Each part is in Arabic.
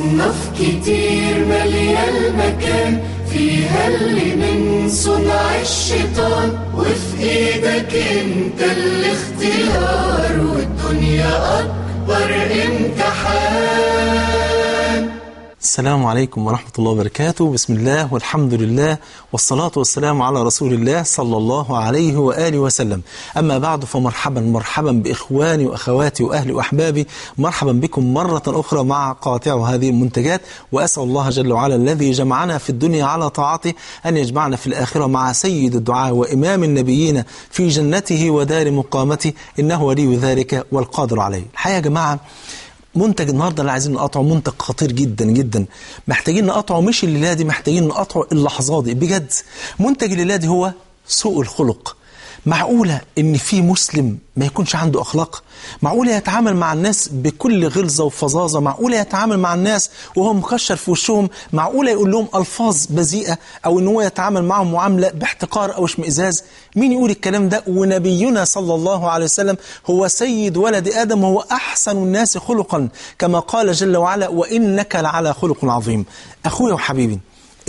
أصناف كتير مالية المكان فيها اللي من صنع الشيطان وفي إيدك أنت الاختيار والدنيا أكبر امتحان السلام عليكم ورحمة الله وبركاته. بسم الله والحمد لله والصلاة والسلام على رسول الله صلى الله عليه وآله وسلم. أما بعد فمرحبا مرحبا بإخواني وأخواتي وأهلي وأحبابي. مرحبا بكم مرة أخرى مع قاطع هذه المنتجات. وأسأل الله جل وعلا الذي جمعنا في الدنيا على طاعته أن يجمعنا في الآخرة مع سيد الدعاء وإمام النبيين في جنته ودار مقامته. إنه ولي ذلك والقادر عليه. الحقيقة يا جماعة منتج النهارده اللي عايزين نقطعه منتج خطير جدا جدا. محتاجين نقطعه مش الليلة دي محتاجين نقطعه اللحظات دي. بجد منتج الليلة دي هو سوء الخلق. معقولة إن في مسلم ما يكونش عنده أخلاق؟ معقولة يتعامل مع الناس بكل غلظة وفظاظة؟ معقولة يتعامل مع الناس وهو مكشر في وشهم؟ معقولة يقول لهم ألفاظ بذيئة أو إن هو يتعامل معهم معاملة باحتقار أو اشمئزاز؟ مين يقول الكلام ده؟ ونبينا صلى الله عليه وسلم هو سيد ولد آدم وهو أحسن الناس خلقا كما قال جل وعلا وإنك لعلى خلق عظيم. أخويا وحبيبي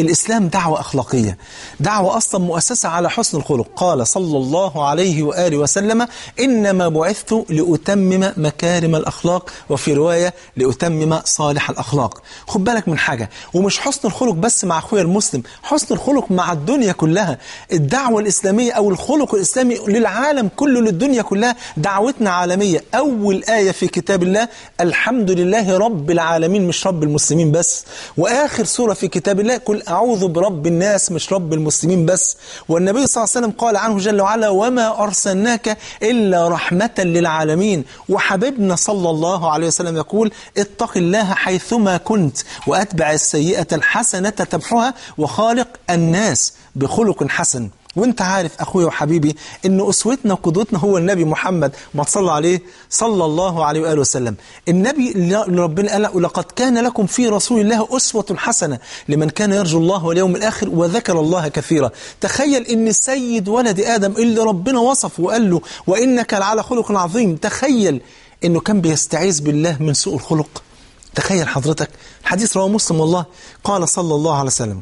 الإسلام دعوة أخلاقية دعوة أصلا مؤسسة على حسن الخلق. قال صلى الله عليه وآله وسلم إنما بعثت لأتمم مكارم الأخلاق وفي رواية لأتمم صالح الأخلاق. خد بالك من حاجة ومش حسن الخلق بس مع أخويا المسلم حسن الخلق مع الدنيا كلها. الدعوة الإسلامية أو الخلق الإسلامي للعالم كله للدنيا كلها دعوتنا عالمية. أول آية في كتاب الله الحمد لله رب العالمين مش رب المسلمين بس. وآخر سورة في كتاب الله كل أعوذ برب الناس مش رب المسلمين بس. والنبي صلى الله عليه وسلم قال عنه جل وعلا وما أرسلناك إلا رحمة للعالمين. وحبيبنا صلى الله عليه وسلم يقول اتق الله حيثما كنت وأتبع السيئة الحسنة تمحها وخالق الناس بخلق حسن. وانت عارف أخويا وحبيبي إن أسوتنا وقدوتنا هو النبي محمد ما تصلى عليه صلى الله عليه وآله وسلم. النبي ربنا قال لقد كان لكم في رسول الله أسوة حسنة لمن كان يرجو الله واليوم الآخر وذكر الله كثيرا. تخيل إن سيد ولد آدم اللي ربنا وصفه وقال له وإنك لعلى خلق عظيم. تخيل إنه كان بيستعيذ بالله من سوء الخلق. تخيل حضرتك حديث رواه مسلم والله. قال صلى الله عليه وسلم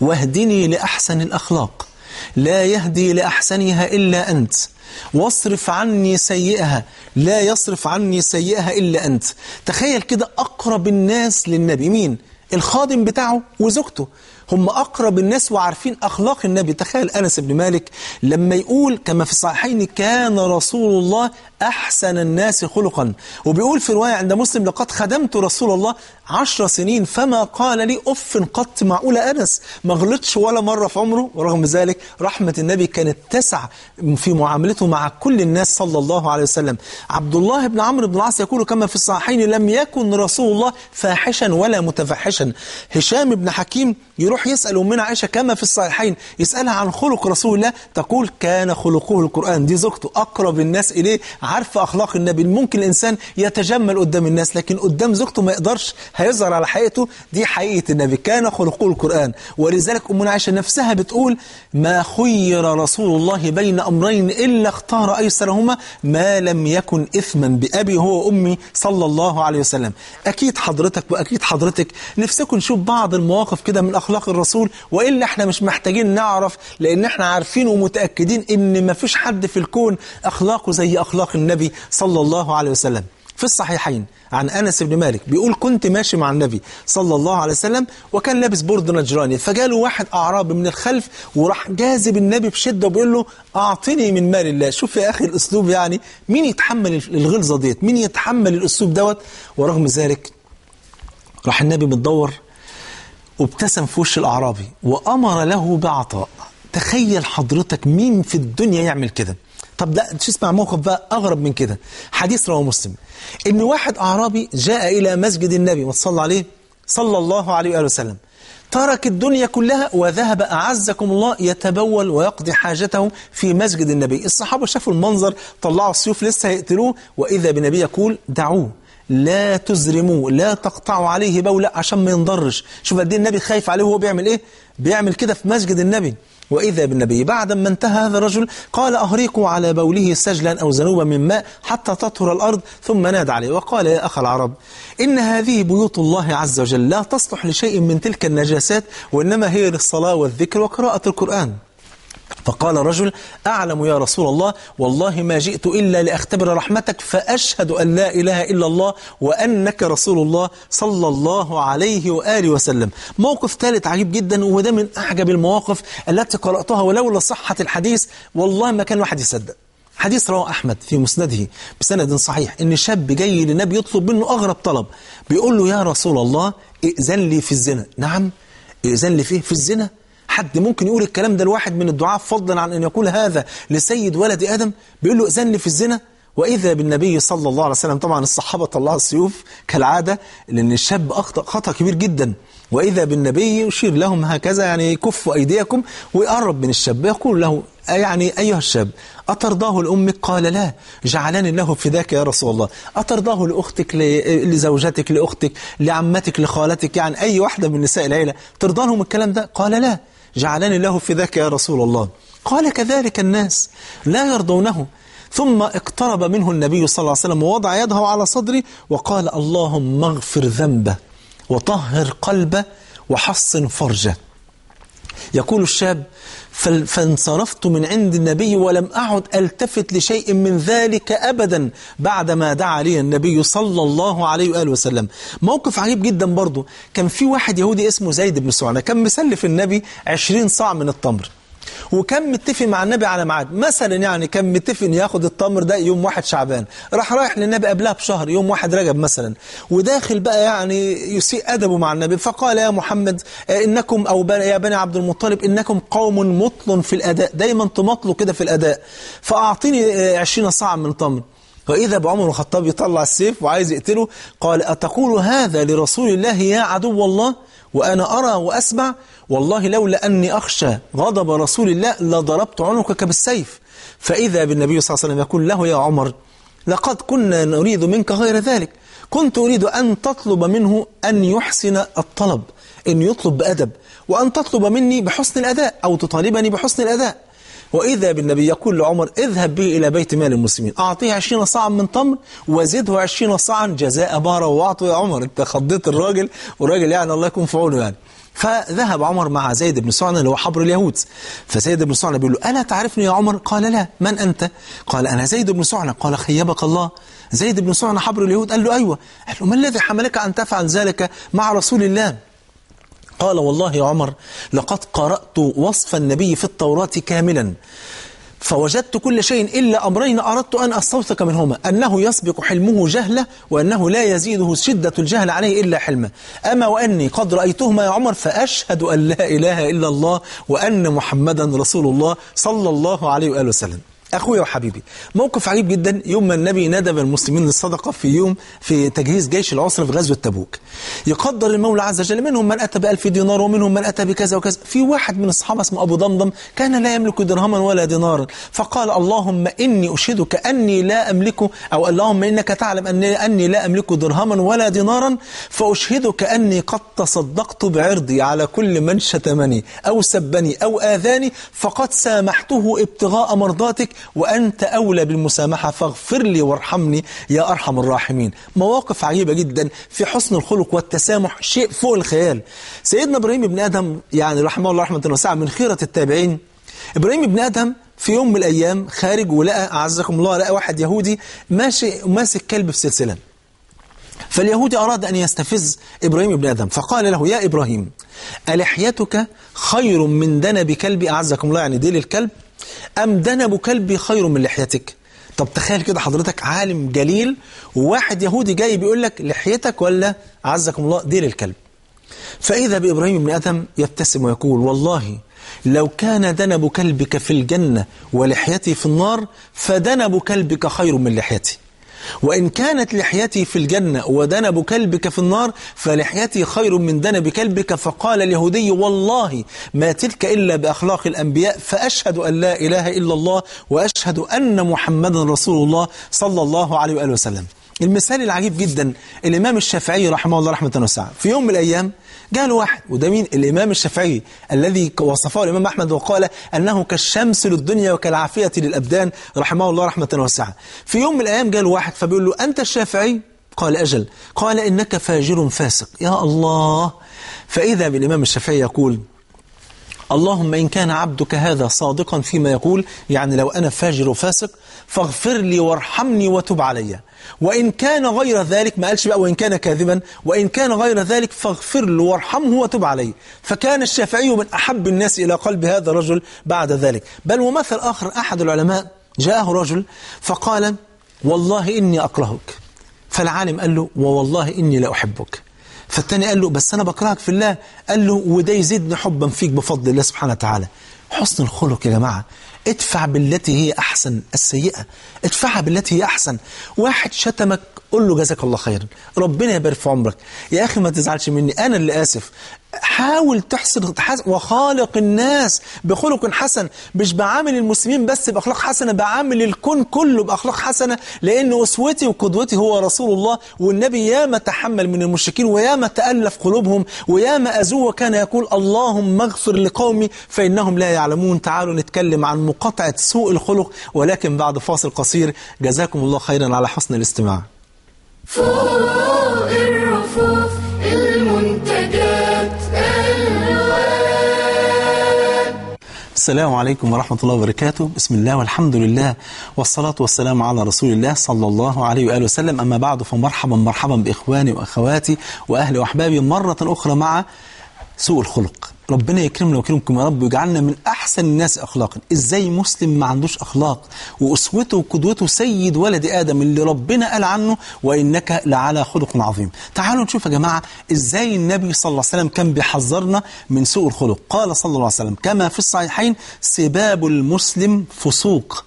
واهدني لأحسن الأخلاق. لا يهدي لأحسنها إلا أنت. واصرف عني سيئها. لا يصرف عني سيئها إلا أنت. تخيل كده أقرب الناس للنبي. مين؟ الخادم بتاعه وزوجته. هم أقرب الناس وعارفين أخلاق النبي. تخيل أنس بن مالك لما يقول كما في الصحيحين كان رسول الله أحسن الناس خلقا. وبيقول في رواية عند مسلم لقد خدمت رسول الله عشر سنين فما قال لي أف قط معقولة أنس. ما غلطش ولا مرة في عمره. ورغم ذلك رحمة النبي كانت تسع في معاملته مع كل الناس صلى الله عليه وسلم. عبد الله بن عمرو بن العاص يقول كما في الصحيحين لم يكن رسول الله فاحشا ولا متفحشا. هشام بن حكيم يروح يسأل أمنا عائشة كما في الصحيحين يسألها عن خلق رسول الله تقول كان خلقه القرآن. دي زوجته أقرب الناس إليه عارفة أخلاق النبي. ممكن الإنسان يتجمل قدام الناس لكن قدام زوجته ما يقدرش هيظهر على حقيقته دي حقيقة النبي كان خلقه القرآن. ولذلك أمنا عائشة نفسها بتقول ما خير رسول الله بين أمرين إلا اختار أيسرهما ما لم يكن إثما بأبي هو وأمي صلى الله عليه وسلم. أكيد حضرتك وأكيد حضرتك نفسكم نشوف بعض المواقف كده من أخلاق الرسول وإلا إحنا مش محتاجين نعرف لأن إحنا عارفين ومتأكدين إن ما فيش حد في الكون أخلاقه زي أخلاق النبي صلى الله عليه وسلم. في الصحيحين عن أنس بن مالك بيقول كنت ماشي مع النبي صلى الله عليه وسلم وكان لابس برد نجراني فجاله واحد أعرابي من الخلف وراح جاذب النبي بشدة وبيقول له أعطني من مال الله. شوف يا أخي الأسلوب يعني مين يتحمل الغلظة ديت؟ مين يتحمل الأسلوب دوت؟ ورغم ذلك راح النبي متدور وابتسم في وش الأعرابي وأمر له بعطاء. تخيل حضرتك مين في الدنيا يعمل كده. طب لا تسمع موقف بقى أغرب من كده. حديث رواه مسلم. إن واحد أعرابي جاء إلى مسجد النبي وصلى عليه صلى الله عليه وآله وسلم. ترك الدنيا كلها وذهب أعزكم الله يتبول ويقضي حاجته في مسجد النبي. الصحابة شافوا المنظر طلعوا السيوف لسه هيقتلوه وإذا بالنبي يقول دعوه. لا تزرموه لا تقطعوا عليه بولا عشان ما ينضرش. شوف قد إيه النبي خايف عليه وهو بيعمل إيه؟ بيعمل كده في مسجد النبي. وإذا بالنبي بعد ما انتهى هذا الرجل قال أهريقوا على بوله سجلا أو ذنوبا من ماء حتى تطهر الأرض ثم نادى عليه وقال يا أخ العرب إن هذه بيوت الله عز وجل لا تصلح لشيء من تلك النجاسات وإنما هي للصلاة والذكر وقراءة القرآن. فقال رجل أعلم يا رسول الله والله ما جئت إلا لأختبر رحمتك فأشهد أن لا إله إلا الله وأنك رسول الله صلى الله عليه وآله وسلم. موقف ثالث عجيب جدا وده من أعجب المواقف التي قرأتها ولولا صحة الحديث. والله ما كان واحد يصدق. حديث رواه أحمد في مسنده بسند صحيح إن شاب جاي للنبي يطلب منه أغرب طلب بيقول له يا رسول الله ائذن لي في الزنا. نعم ائذن لي فيه في الزنا. حد ممكن يقول الكلام ده لواحد من الدعاء فضلا عن أن يقول هذا لسيد ولد آدم؟ بيقول له ائذن لي في الزنا. وإذا بالنبي صلى الله عليه وسلم طبعا الصحابة طلعوا السيوف كالعادة لأن الشاب أخطأ خطأ كبير جدا. وإذا بالنبي يشير لهم هكذا يعني كفوا أيديكم ويقرب من الشاب يقول له يعني أيها الشاب أترضاه لأمك قال لا. جعلني الله فداك يا رسول الله. أترضاه لأختك لزوجتك لأختك لعمتك لخالتك يعني أي واحدة من نساء العيلة ترضى لهم الكلام ده؟ قال لا. جعلني الله فداك يا رسول الله. قال كذلك الناس لا يرضونه. ثم اقترب منه النبي صلى الله عليه وسلم ووضع يده على صدره وقال اللهم اغفر ذنبه وطهر قلبه وحصن فرجه. يقول الشاب فانصرفت من عند النبي ولم أعد ألتفت لشيء من ذلك أبدا بعدما دعا لي النبي صلى الله عليه وآله وسلم. موقف عجيب جدا برضه كان في واحد يهودي اسمه زيد بن سعنة كان مسلف النبي عشرين صاع من التمر. وكان متفق مع النبي على ميعاد. مثلا يعني كان متفق ان ياخد التمر ده يوم واحد شعبان. راح رايح للنبي قبلها بشهر يوم واحد رجب مثلا. وداخل بقى يعني يسيء أدبه مع النبي. فقال يا محمد إنكم أو يا بني عبد المطلب إنكم قوم مطل في الأداء. دايما تمطلوا كده في الأداء. فأعطيني 20 صاع من تمر. وإذا بعمر الخطاب يطلع السيف وعايز يقتله قال أتقول هذا لرسول الله يا عدو الله؟ وأنا أرى وأسمع. والله لولا أني أخشى غضب رسول الله لضربت عنقك بالسيف. فإذا بالنبي صلى الله عليه وسلم يقول له يا عمر لقد كنا نريد منك غير ذلك. كنت أريد أن تطلب منه أن يحسن الطلب أن يطلب بأدب وأن تطلب مني بحسن الأداء أو تطالبني بحسن الأداء. وإذا بالنبي يقول لعمر اذهب به إلى بيت مال المسلمين. أعطيه عشرين صاعا من تمر وزده عشرين صاعا جزاء بارة. وأعطه يا عمر أنت خضيت الراجل والراجل يعني الله يكون في عونه يعني. فذهب عمر مع زيد بن سعنة اللي هو حبر اليهود. فزيد بن سعنة بيقول له ألا تعرفني يا عمر؟ قال لا. من أنت؟ قال أنا زيد بن سعنة قال خيبك الله. زيد بن سعنة حبر اليهود. قال له أيوة. قال له ما الذي حملك أن تفعل ذلك مع رسول الله؟ قال والله يا عمر لقد قرأت وصف النبي في التوراة كاملا. فوجدت كل شيء إلا أمرين أردت أن أستوثق منهما أنه يسبق حلمه جهلة وأنه لا يزيده شدة الجهل عليه إلا حلمه. أما وأني قد رأيتهما يا عمر فأشهد أن لا إله إلا الله وأن محمدا رسول الله صلى الله عليه وآله وسلم. أخويا وحبيبي. موقف عجيب جدا. يوم ما النبي ندب المسلمين للصدقة في يوم في تجهيز جيش العسرة في غزوة تبوك. يقدر المولى عز وجل منهم من أتى بألف دينار ومنهم من أتى بكذا وكذا. في واحد من الصحابة اسمه أبو ضمضم كان لا يملك درهما ولا دينارا. فقال اللهم إني أشهدك أني لا أملك أو اللهم إنك تعلم أني, أني لا أملك درهما ولا دينارا. فأشهدك أني قد تصدقت بعرضي على كل من شتمني أو سبني أو آذاني. فقد سامحته ابتغاء مرضاتك. وأنت أولى بالمسامحة فاغفر لي وارحمني يا أرحم الراحمين. مواقف عجيبة جدا في حسن الخلق والتسامح شيء فوق الخيال. سيدنا إبراهيم بن آدم يعني رحمه الله رحمة واسعة من خيرة التابعين. إبراهيم بن آدم في يوم من الأيام خارج ولقى أعزكم الله لقى واحد يهودي ماشي ماسك كلب في سلسلة. فاليهودي أراد أن يستفز إبراهيم بن آدم فقال له يا إبراهيم ألحيتك خير من دنب كلبي أعزكم الله يعني ديل الكلب؟ أم دنب كلبي خير من لحيتك؟ طب تخيل كده حضرتك عالم جليل وواحد يهودي جاي بيقول لك لحيتك ولا عزكم الله ديل الكلب. فإذا بإبراهيم بن آدم يبتسم ويقول والله لو كان دنب كلبك في الجنة ولحيتي في النار فدنب كلبك خير من لحيتي. وإن كانت لحيتي في الجنة ودنب كلبك في النار فلحيتي خير من دنب كلبك. فقال اليهودي والله ما تلك إلا بأخلاق الأنبياء فأشهد أن لا إله إلا الله وأشهد أن محمدا رسول الله صلى الله عليه وآله وسلم. المثال العجيب جدا الإمام الشافعي رحمه الله رحمة واسعة. في يوم من الأيام جاء له واحد وده مين؟ الإمام الشافعي الذي وصفه الإمام أحمد وقال أنه كالشمس للدنيا وكالعافية للأبدان رحمه الله رحمة واسعة. في يوم من الأيام جاء له واحد فبيقول له أنت الشافعي؟ قال أجل. قال إنك فاجر فاسق. يا الله. فإذا بالإمام الشافعي يقول اللهم إن كان عبدك هذا صادقا فيما يقول يعني لو أنا فاجر وفاسق فاغفر لي وارحمني وتب علي. وإن كان غير ذلك ما قالش بقى وإن كان كاذبا وإن كان غير ذلك فاغفر له وارحمه وتب عليه فكان الشافعي من أحب الناس إلى قلب هذا الرجل بعد ذلك. بل ومثل آخر أحد العلماء جاءه رجل فقال والله إني أكرهك. فالعالم قال له ووالله إني لا أحبك فالتاني قال له بس أنا بكرهك في الله. قال له وده يزيدني حبا فيك بفضل الله سبحانه وتعالى. حسن الخلق يا جماعة ادفع بالتي هي أحسن السيئة. ادفعها بالتي هي أحسن. واحد شتمك قول له جزاك الله خيرا. ربنا يبارك في عمرك. يا أخي ما تزعلش مني. أنا اللي آسف حاول تحسن وخالق الناس بخلق حسن مش بعامل المسلمين بس بأخلاق حسنة بعامل الكون كله بأخلاق حسنة لأن أسوتي وقدوتي هو رسول الله والنبي ياما تحمل من المشركين وياما تألف قلوبهم وياما أزوه وكان يقول اللهم اغفر لقومي فإنهم لا يعلمون. تعالوا نتكلم عن مقاطعة سوء الخلق ولكن بعد فاصل قصير. جزاكم الله خيرا على حسن الاستماع. فوق الرفوف المنتجات السلام عليكم ورحمة الله وبركاته. بسم الله والحمد لله والصلاة والسلام على رسول الله صلى الله عليه وآله وسلم. أما بعد فمرحبا مرحبا بإخواني وأخواتي وأهلي وأحبابي مرة أخرى مع سوء الخلق. ربنا يكرمنا ويكرمكم يا رب ويجعلنا من أحسن الناس أخلاقا. إزاي مسلم ما عندوش أخلاق؟ وأسوته وقدوته سيد ولد آدم اللي ربنا قال عنه وإنك لعلى خلق عظيم. تعالوا نشوف يا جماعة إزاي النبي صلى الله عليه وسلم كان بيحذرنا من سوء الخلق. قال صلى الله عليه وسلم كما في الصحيحين سباب المسلم فسوق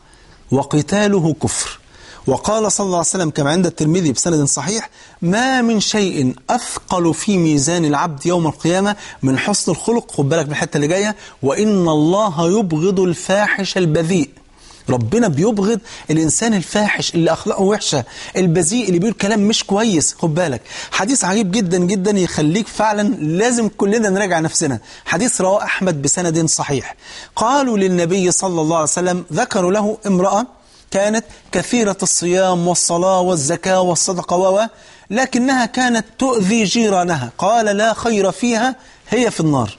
وقتاله كفر. وقال صلى الله عليه وسلم كما عند الترمذي بسند صحيح ما من شيء أثقل في ميزان العبد يوم القيامة من حسن الخلق. خد بالك من الحتة اللي جاية. وإن الله يبغض الفاحش البذيء. ربنا بيبغض الإنسان الفاحش اللي أخلاقه وحشة. البذيء اللي بيقول كلام مش كويس. خد بالك. حديث عجيب جدا جدا يخليك فعلا لازم كلنا نراجع نفسنا. حديث رواه أحمد بسند صحيح. قالوا للنبي صلى الله عليه وسلم ذكروا له امرأة كانت كثيرة الصيام والصلاة والزكاة والصدقة و لكنها كانت تؤذي جيرانها. قال لا خير فيها هي في النار.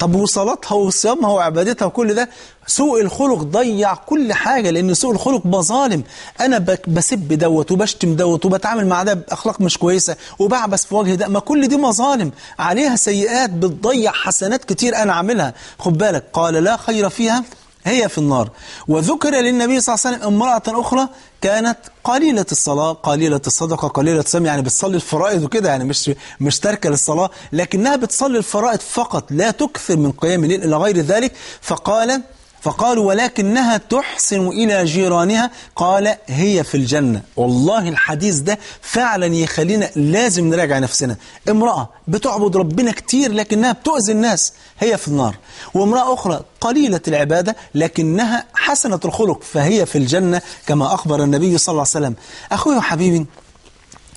طب وصلاتها وصيامها وعبادتها وكل ده سوء الخلق ضيع كل حاجة لأن سوء الخلق مظالم أنا بسب دوت وبشتم دوت وبتعامل مع ده بأخلاق مش كويسة وبعبس في وجه ده ما كل دي مظالم. عليها سيئات بتضيع حسنات كتير أنا عاملها. خد بالك قال لا خير فيها هي في النار. وذكر للنبي صلى الله عليه وسلم امرأة أخرى كانت قليلة الصلاة قليلة الصدقة قليلة الصيام يعني بتصلي الفرائض وكده يعني مش مش تاركة للصلاة لكنها بتصلي الفرائض فقط لا تكثر من قيام الليل إلى غير ذلك. فقال فقالوا ولكنها تحسن إلى جيرانها. قال هي في الجنة. والله الحديث ده فعلا يخلينا لازم نراجع نفسنا. امرأة بتعبد ربنا كتير لكنها بتؤذي الناس. هي في النار. وامرأة أخرى قليلة العبادة لكنها حسنة الخلق. فهي في الجنة كما أخبر النبي صلى الله عليه وسلم. أخوي وحبيبي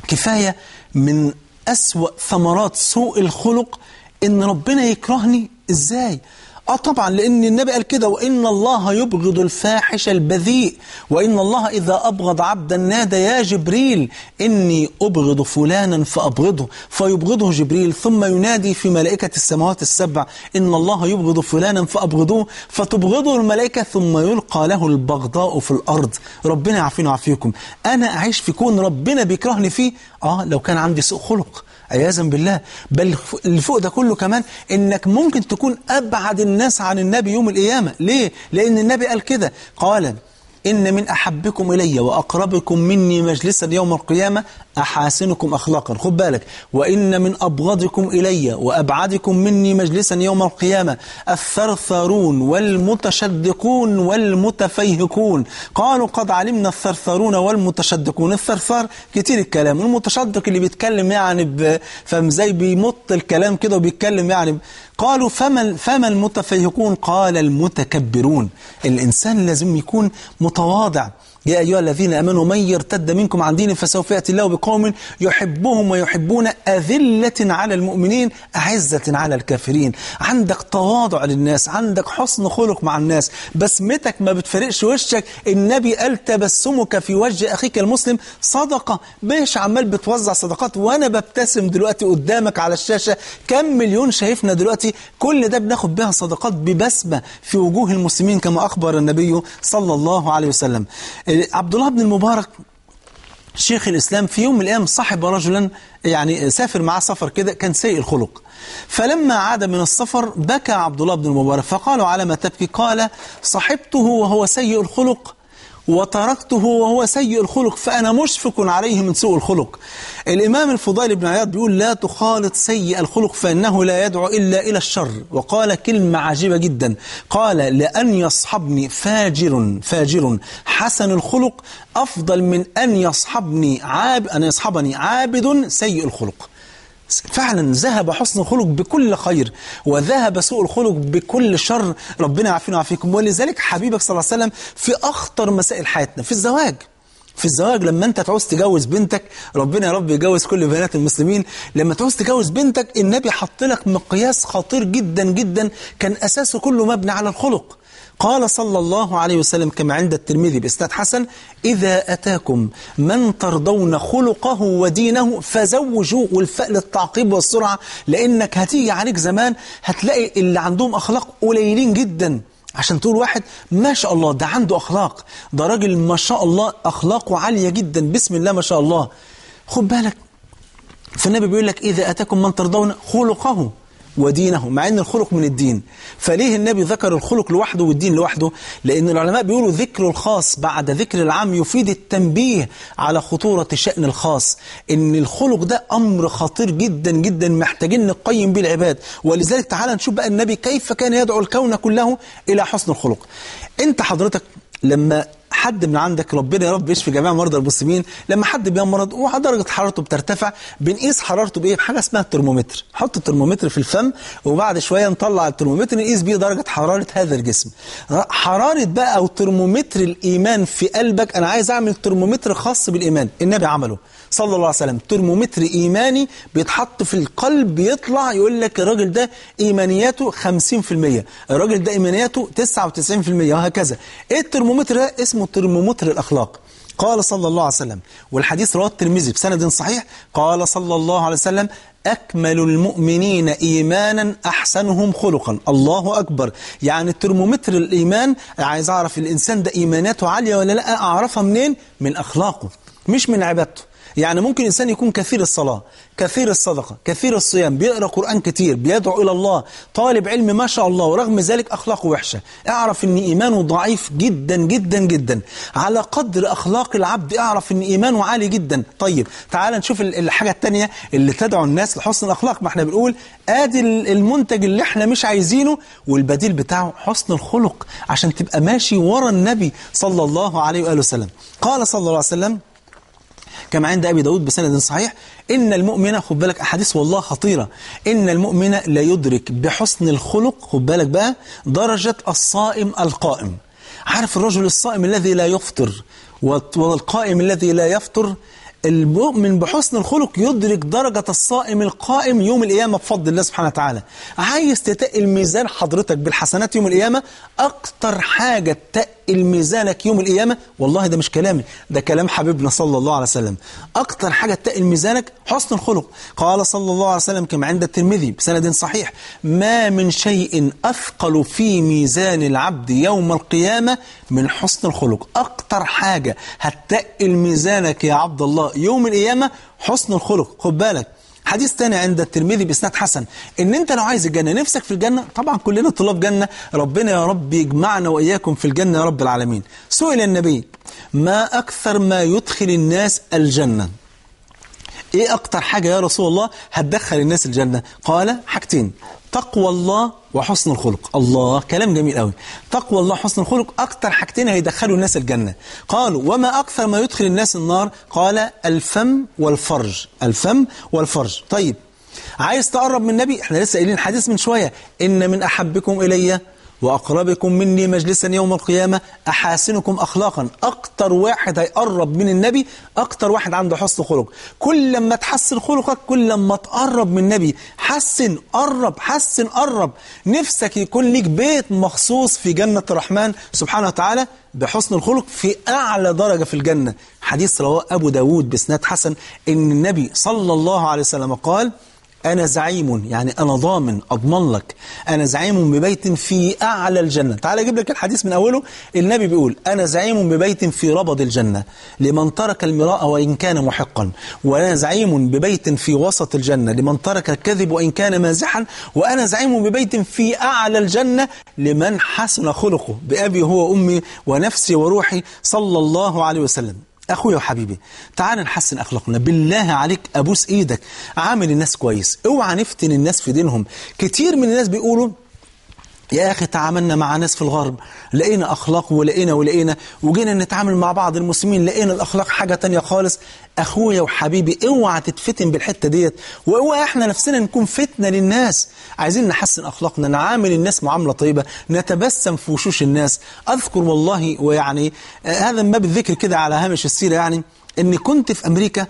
كفاية من أسوأ ثمرات سوء الخلق إن ربنا يكرهني. إزاي؟ آه طبعا لأن النبي قال كده وإن الله يبغض الفاحش البذيء وإن الله إذا أبغض عبدا نادى يا جبريل إني أبغض فلانا فأبغضه. فيبغضه جبريل ثم ينادي في ملائكة السماوات السبع إن الله يبغض فلانا فأبغضوه. فتبغضه الملائكة ثم يلقى له البغضاء في الأرض. ربنا يعافينا ويعافيكم. أنا أعيش في كون ربنا بيكرهني فيه؟ آه لو كان عندي سوء خلق. عياذا بالله. بل اللي فوق ده كله كمان إنك ممكن تكون أبعد الناس عن النبي يوم القيامة. ليه؟ لأن النبي قال كده. قال إن من أحبكم إلي وأقربكم مني مجلسا يوم القيامة أحاسنكم أخلاقا. خد بالك. وإن من أبغضكم إلي وأبعدكم مني مجلسا يوم القيامة. الثرثرون والمتشدقون والمتفيهقون. قالوا قد علمنا الثرثرون والمتشدقون. الثرثار كتير الكلام. المتشدق اللي بيتكلم يعني فم زي بيمط الكلام كده وبيتكلم يعني قالوا فما فما المتفيهقون؟ قال المتكبرون. الإنسان لازم يكون متواضع. يا أيها الذين أمنوا من يرتد منكم عن دينه فسوف يأتي الله بقوم يحبهم ويحبون أذلة على المؤمنين أعزة على الكافرين. عندك تواضع للناس عندك حسن خلق مع الناس. بسمتك ما بتفرقش وشك. النبي قال تبسمك في وجه أخيك المسلم صدقة. مش عمال بتوزع صدقات. وأنا ببتسم دلوقتي قدامك على الشاشة. كم مليون شايفنا دلوقتي؟ كل ده بناخد بها صدقات ببسمة في وجوه المسلمين كما أخبر النبي صلى الله عليه وسلم. عبد الله بن المبارك شيخ الإسلام في يوم من الأيام صاحب رجلا يعني سافر معاه سفر كده كان سيء الخلق. فلما عاد من السفر بكى عبد الله بن المبارك فقالوا على ما تبكي؟ قال صحبته وهو سيء الخلق وتركته وهو سيء الخلق فأنا مشفق عليه من سوء الخلق. الإمام الفضيل بن عياض بيقول لا تخالط سيء الخلق فإنه لا يدعو إلا إلى الشر. وقال كلمة عجيبة جدا قال لأن يصحبني فاجر فاجر. حسن الخلق أفضل من أن يصحبني عاب أن يصحبني عابد سيء الخلق. فعلا ذهب حسن الخلق بكل خير وذهب سوء الخلق بكل شر. ربنا يعافينا ويعافيكم. ولذلك حبيبك صلى الله عليه وسلم في أخطر مسائل حياتنا في الزواج. في الزواج لما أنت تعوز تجوز بنتك ربنا يا رب يجوز كل بنات المسلمين. لما تعوز تجوز بنتك النبي حط لك مقياس خطير جدا جدا كان أساسه كله مبني على الخلق. قال صلى الله عليه وسلم كما عند الترمذي بإسناد حسن إذا أتاكم من ترضون خلقه ودينه فزوجوه والفاء للتعقيب والسرعة لأنك هتيجي عليك زمان هتلاقي اللي عندهم أخلاق قليلين جدا. عشان تقول واحد ما شاء الله ده عنده أخلاق ده راجل ما شاء الله أخلاقه عالية جدا بسم الله ما شاء الله. خد بالك فالنبي بيقول لك إذا أتاكم من ترضون خلقه. ودينه مع إن الخلق من الدين. فليه النبي ذكر الخلق لوحده والدين لوحده؟ لأن العلماء بيقولوا ذكر الخاص بعد ذكر العام يفيد التنبيه على خطورة شأن الخاص. إن الخلق ده أمر خطير جدا جدا محتاجين نقيم به العباد. ولذلك تعالى نشوف بقى النبي كيف كان يدعو الكون كله إلى حسن الخلق. أنت حضرتك لما حد من عندك ربنا يا رب يشفي جميع مرضى المسلمين. لما حد بيمرض ودرجه حرارته بترتفع بنقيس حرارته بإيه؟ بحاجة اسمها الترمومتر. حط الترمومتر في الفم وبعد شوية نطلع الترمومتر نقيس بيه درجة حرارة هذا الجسم. حرارة بقى أو ترمومتر الإيمان في قلبك أنا عايز أعمل ترمومتر خاص بالإيمان. النبي عمله. صلى الله عليه وسلم. ترمومتر إيماني بيتحط في القلب يطلع يقول لك الراجل ده إيمانياته 50% الراجل ده إيمانياته 99% وهكذا. إيه الترمومتر ده؟ اسمه ترمومتر الأخلاق. قال صلى الله عليه وسلم والحديث رواه الترمذي بسند صحيح قال صلى الله عليه وسلم أكمل المؤمنين إيمانا أحسنهم خلقا. الله أكبر. يعني الترمومتر الإيمان عايز أعرف الإنسان ده إيماناته عالية ولا لأ؟ أعرفها منين؟ من أخلاقه مش من عبادته. يعني ممكن إنسان يكون كثير الصلاة كثير الصدقة كثير الصيام بيقرأ قرآن كتير بيدعو إلى الله طالب علم ما شاء الله ورغم ذلك أخلاقه وحشة. أعرف أن إيمانه ضعيف جدا جدا جدا. على قدر أخلاق العبد أعرف أن إيمانه عالي جدا. طيب تعال نشوف الحاجة التانية اللي تدعو الناس لحسن الأخلاق. ما إحنا بنقول آدي المنتج اللي إحنا مش عايزينه والبديل بتاعه حسن الخلق عشان تبقى ماشي ورا النبي صلى الله عليه وآله وسلم. قال صلى الله عليه وسلم كما عند أبي داود بسند صحيح إن المؤمن خد بالك أحاديث والله خطيرة. إن المؤمن لا يدرك بحسن الخلق خد بالك بقى درجة الصائم القائم. عارف الرجل الصائم الذي لا يفطر؟ والقائم الذي لا يفطر؟ المؤمن بحسن الخلق يدرك درجة الصائم القائم يوم القيامة بفضل الله سبحانه وتعالى. عايز تتقل ميزان حضرتك بالحسنات يوم القيامة؟ أكتر حاجة تقل ميزانك يوم القيامة؟ والله ده مش كلامي ده كلام حبيبنا صلى الله عليه وسلم. أكتر حاجة تقل ميزانك حسن الخلق. قال صلى الله عليه وسلم كما عند الترمذي بسند صحيح ما من شيء أثقل في ميزان العبد يوم القيامة من حسن الخلق. أكتر حاجة هتقل ميزانك يا عبد الله يوم القيامة حسن الخلق. خد بالك حديث تاني عند الترمذي بإسناد حسن. إن أنت لو عايز الجنة نفسك في الجنة طبعا كلنا طلاب جنة. ربنا يا رب يجمعنا وإياكم في الجنة يا رب العالمين. سئل النبي ما أكثر ما يدخل الناس الجنة؟ إيه أكتر حاجة يا رسول الله هتدخل الناس الجنة؟ قال حاجتين. تقوى الله وحسن الخلق. الله كلام جميل قوي. تقوى الله وحسن الخلق أكتر حاجتين هيدخلوا الناس الجنة. قالوا وما أكثر ما يدخل الناس النار؟ قال الفم والفرج. الفم والفرج. طيب عايز تقرب من النبي؟ إحنا لسه قايلين حديث من شوية. إن من أحبكم إلي وأقربكم مني مجلسا يوم القيامة أحاسنكم أخلاقا. أكتر واحد هيقرب من النبي أكتر واحد عنده حسن خلق. كل لما تحسن خلقك كل لما تقرب من النبي. حسن قرب حسن قرب. نفسك يكون ليك بيت مخصوص في جنة الرحمن سبحانه وتعالى بحسن الخلق في أعلى درجة في الجنة. حديث رواه أبو داود بسناد حسن إن النبي صلى الله عليه وسلم قال أنا زعيم يعني أنا ضامن أضمن لك. أنا زعيم ببيت في أعلى الجنة. تعال أجيب لك الحديث من أوله. النبي بيقول أنا زعيم ببيت في ربض الجنة. لمن ترك المراء وإن كان محقا. وأنا زعيم ببيت في وسط الجنة. لمن ترك الكذب وإن كان مازحا. وأنا زعيم ببيت في أعلى الجنة. لمن حسن خلقه. بأبي هو أمي ونفسي وروحي. صلى الله عليه وسلم. اخويا وحبيبي تعال نحسن أخلاقنا. بالله عليك أبوس إيدك. عامل الناس كويس. اوعى نفتن الناس في دينهم. كتير من الناس بيقولوا يا أخي تعاملنا مع ناس في الغرب لقينا أخلاق ولقينا ولقينا وجينا نتعامل مع بعض المسلمين لقينا الأخلاق حاجة تانية خالص. أخويا وحبيبي اوعى تتفتن بالحتة ديت وأوعى إحنا نفسنا نكون فتنة للناس. عايزين نحسن أخلاقنا نعامل الناس معاملة طيبة نتبسم في وشوش الناس. أذكر والله ويعني آه هذا ما بالذكر كده على هامش السيرة يعني إني كنت في أمريكا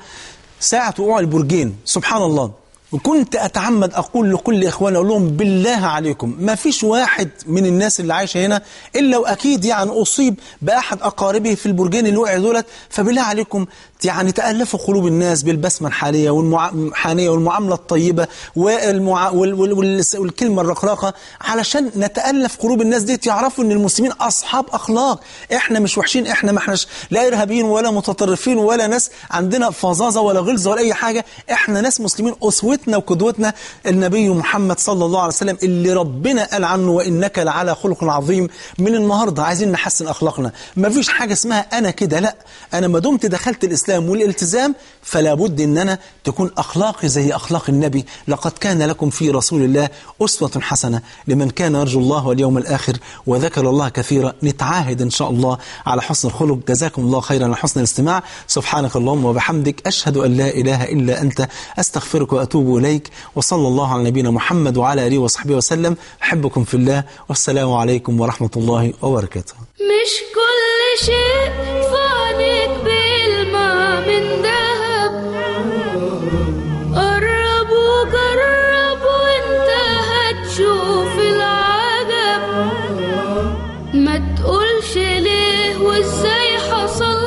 ساعة وقوع البرجين. سبحان الله. وكنت أتعمد أقول لكل إخواني أقول لهم بالله عليكم ما فيش واحد من الناس اللي عايشة هنا إلا وأكيد يعني أصيب بأحد أقاربه في البرجين اللي وقع دولت فبالله عليكم يعني تألفوا قلوب الناس بالبسمة الحالية والحانية والمعاملة الطيبة والمع... وال... وال... وال... والكلمة الرقراقة علشان نتألف قلوب الناس دي يعرفوا أن المسلمين أصحاب أخلاق. إحنا مش وحشين إحنا ما إحناش لا إرهابيين ولا متطرفين ولا ناس عندنا فظاظة ولا غلظة ولا أي حاجة إحنا ناس مسلمين أسوتنا وقدوتنا النبي محمد صلى الله عليه وسلم اللي ربنا قال عنه وإنك لعلى خلق عظيم من النهاردة. عايزين نحسن أخلاقنا. ما فيش حاجة اسمها أنا كده لا. أنا ما دمت دخلت الإسلام والالتزام فلا بد أن أنا تكون أخلاقي زي أخلاق النبي. لقد كان لكم في رسول الله أسوة حسنة لمن كان يرجو الله واليوم الآخر وذكر الله كثيرا. نتعاهد إن شاء الله على حسن الخلق. جزاكم الله خيرا على حسن الاستماع. سبحانك اللهم وبحمدك. أشهد أن لا إله إلا أنت. أستغفرك وأتوب إليك وصلى الله على نبينا محمد وعلى آله وصحبه وسلم. أحبكم في الله والسلام عليكم ورحمة الله وبركاته. مش كل شيء فانك بالماء من ذهب. قرب وجرب وانت هتشوف العجب. ما تقولش ليه وازاي حصل؟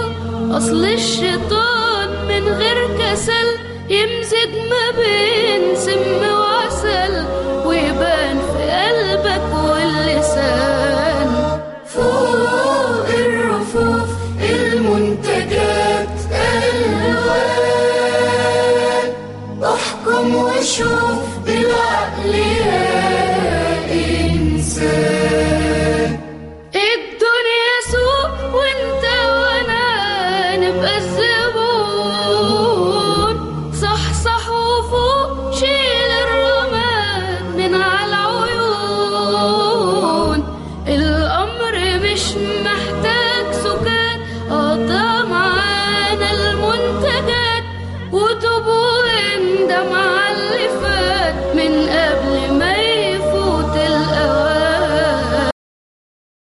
أصل الشيطان من غير كسل يمزج ما بين